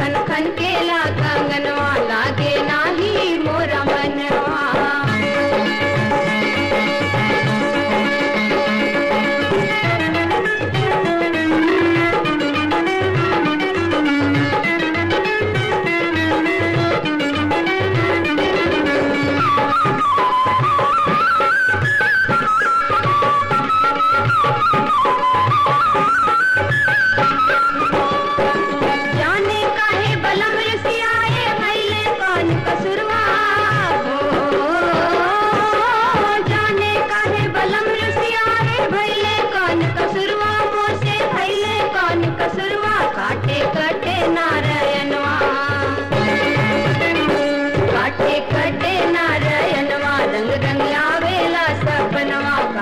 खन खन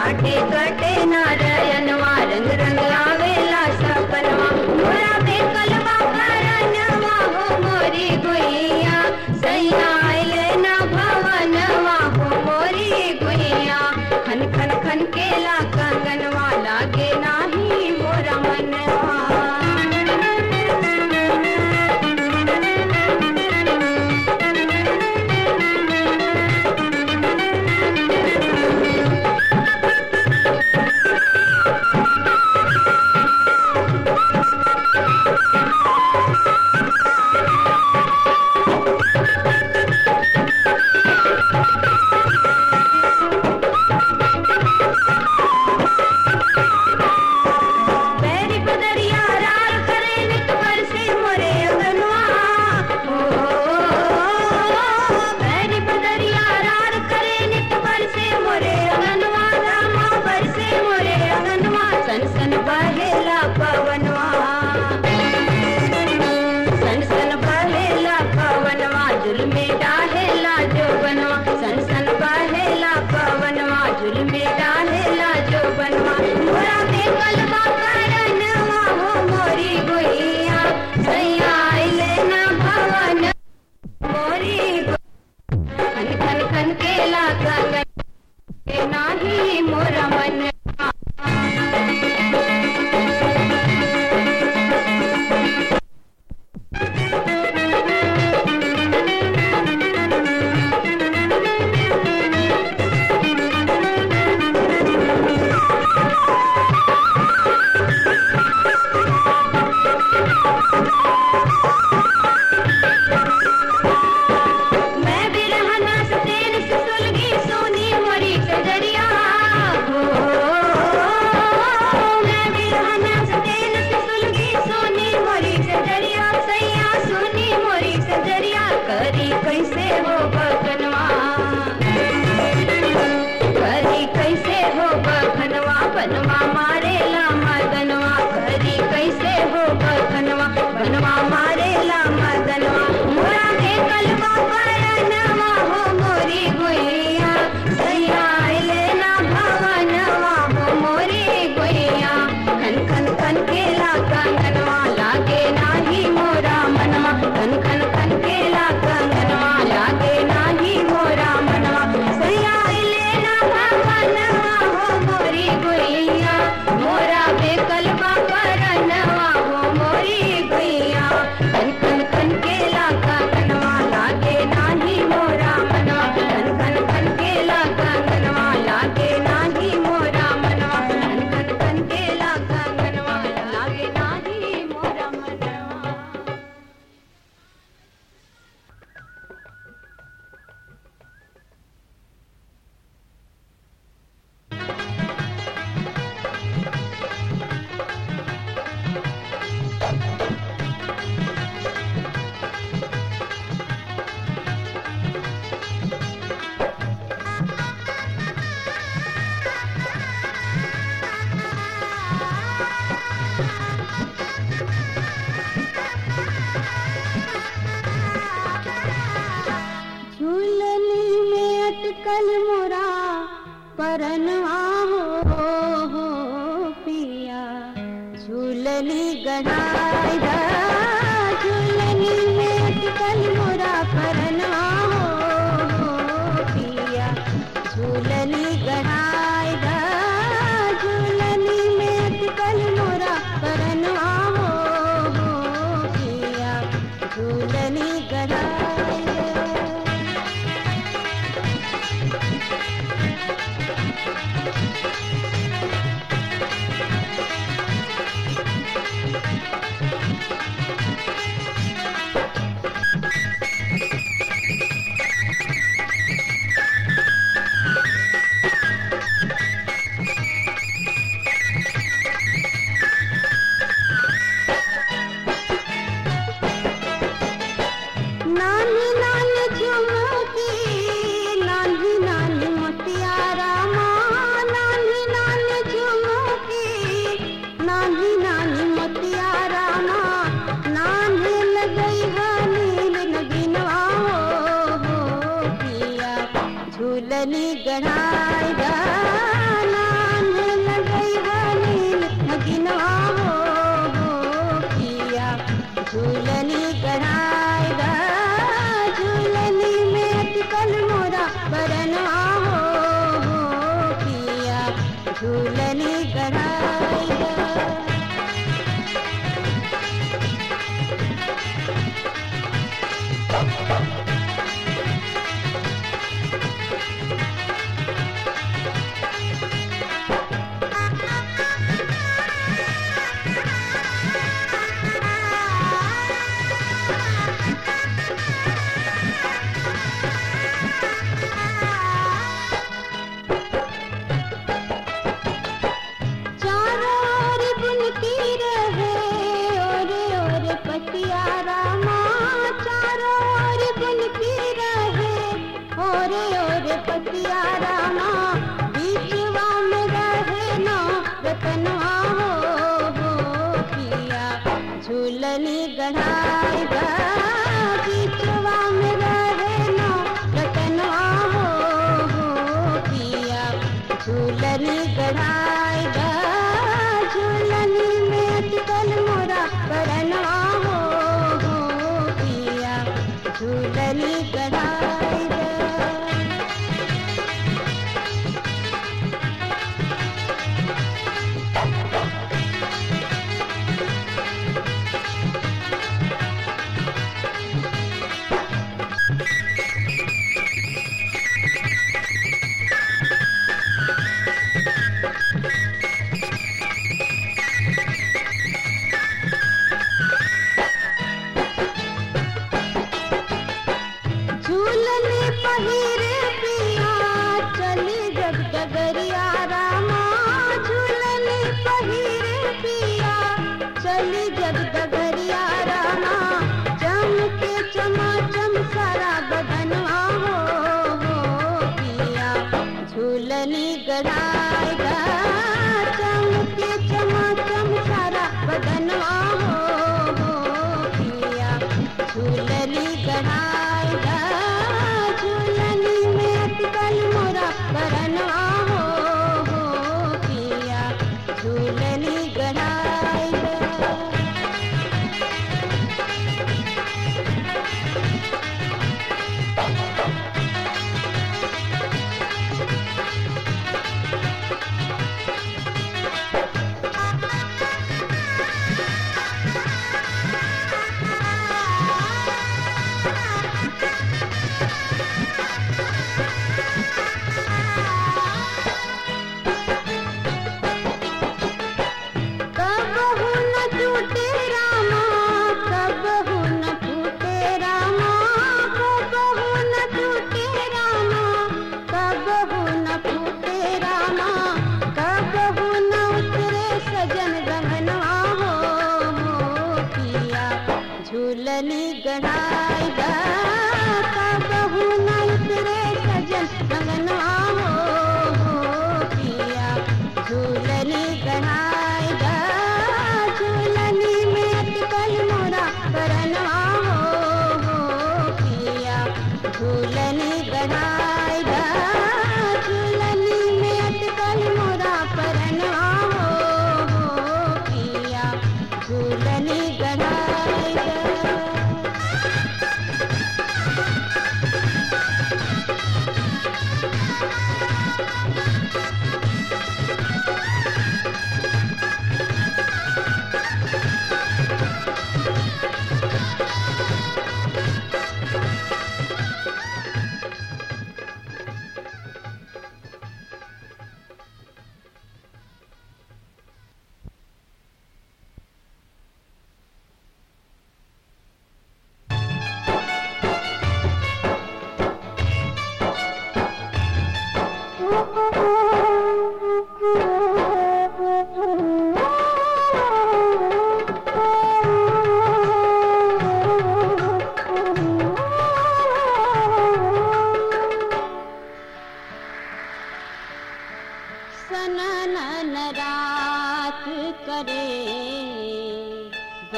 काटे कटे परनवा ಗಣಾ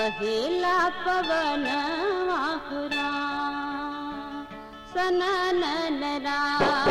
बहेला पवन वाहुरा सनन रात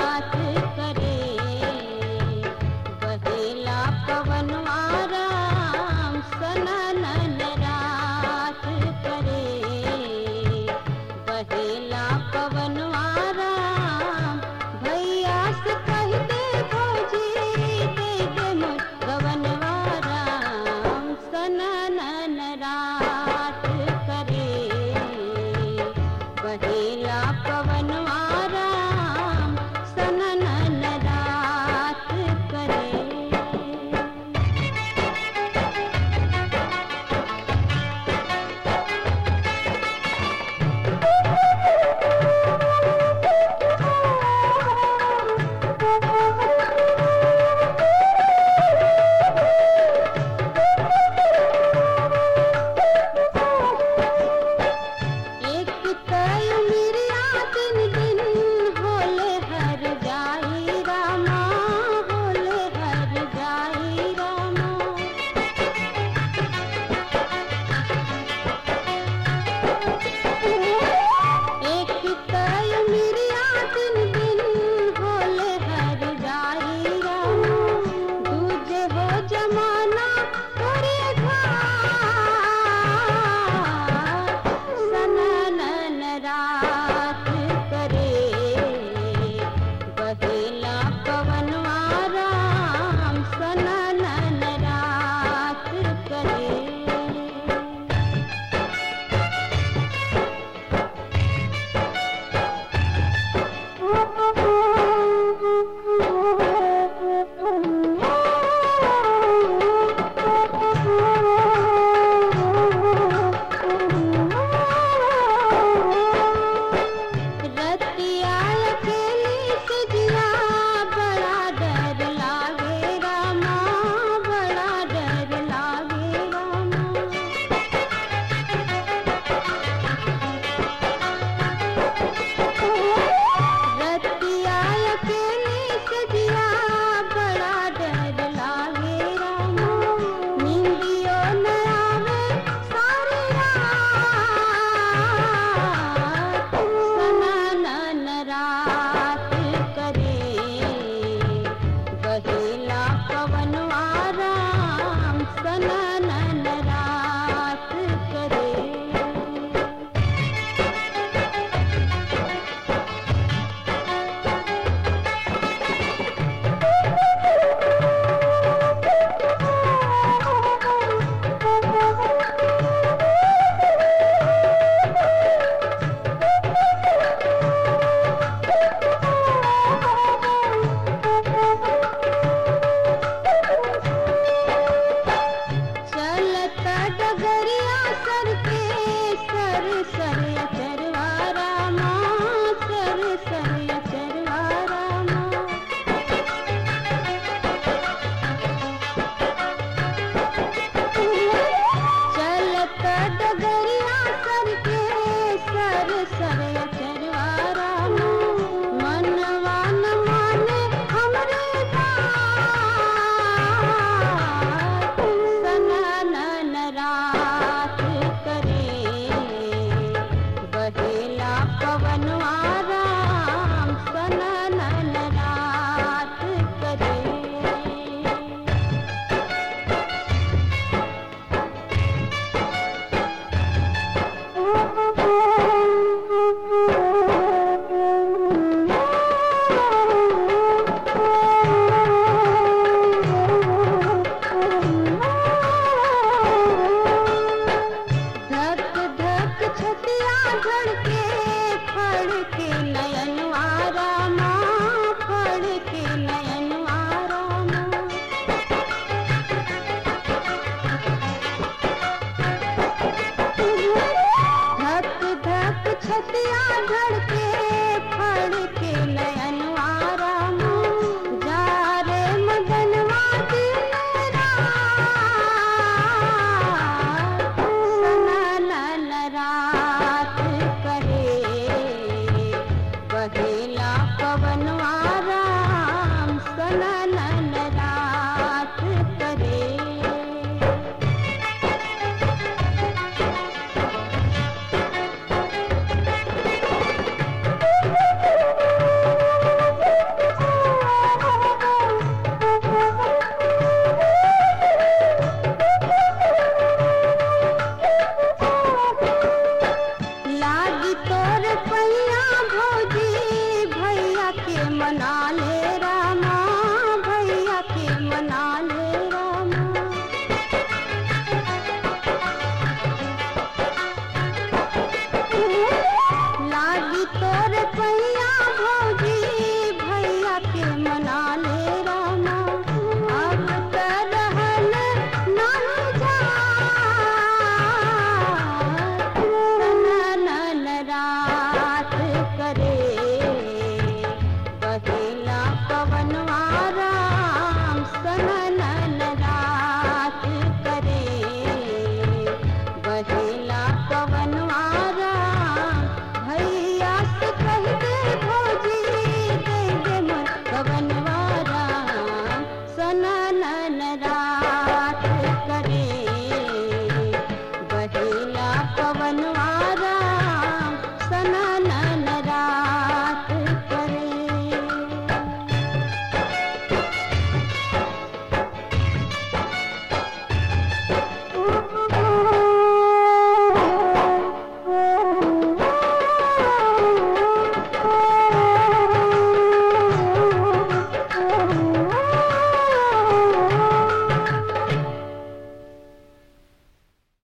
संभाल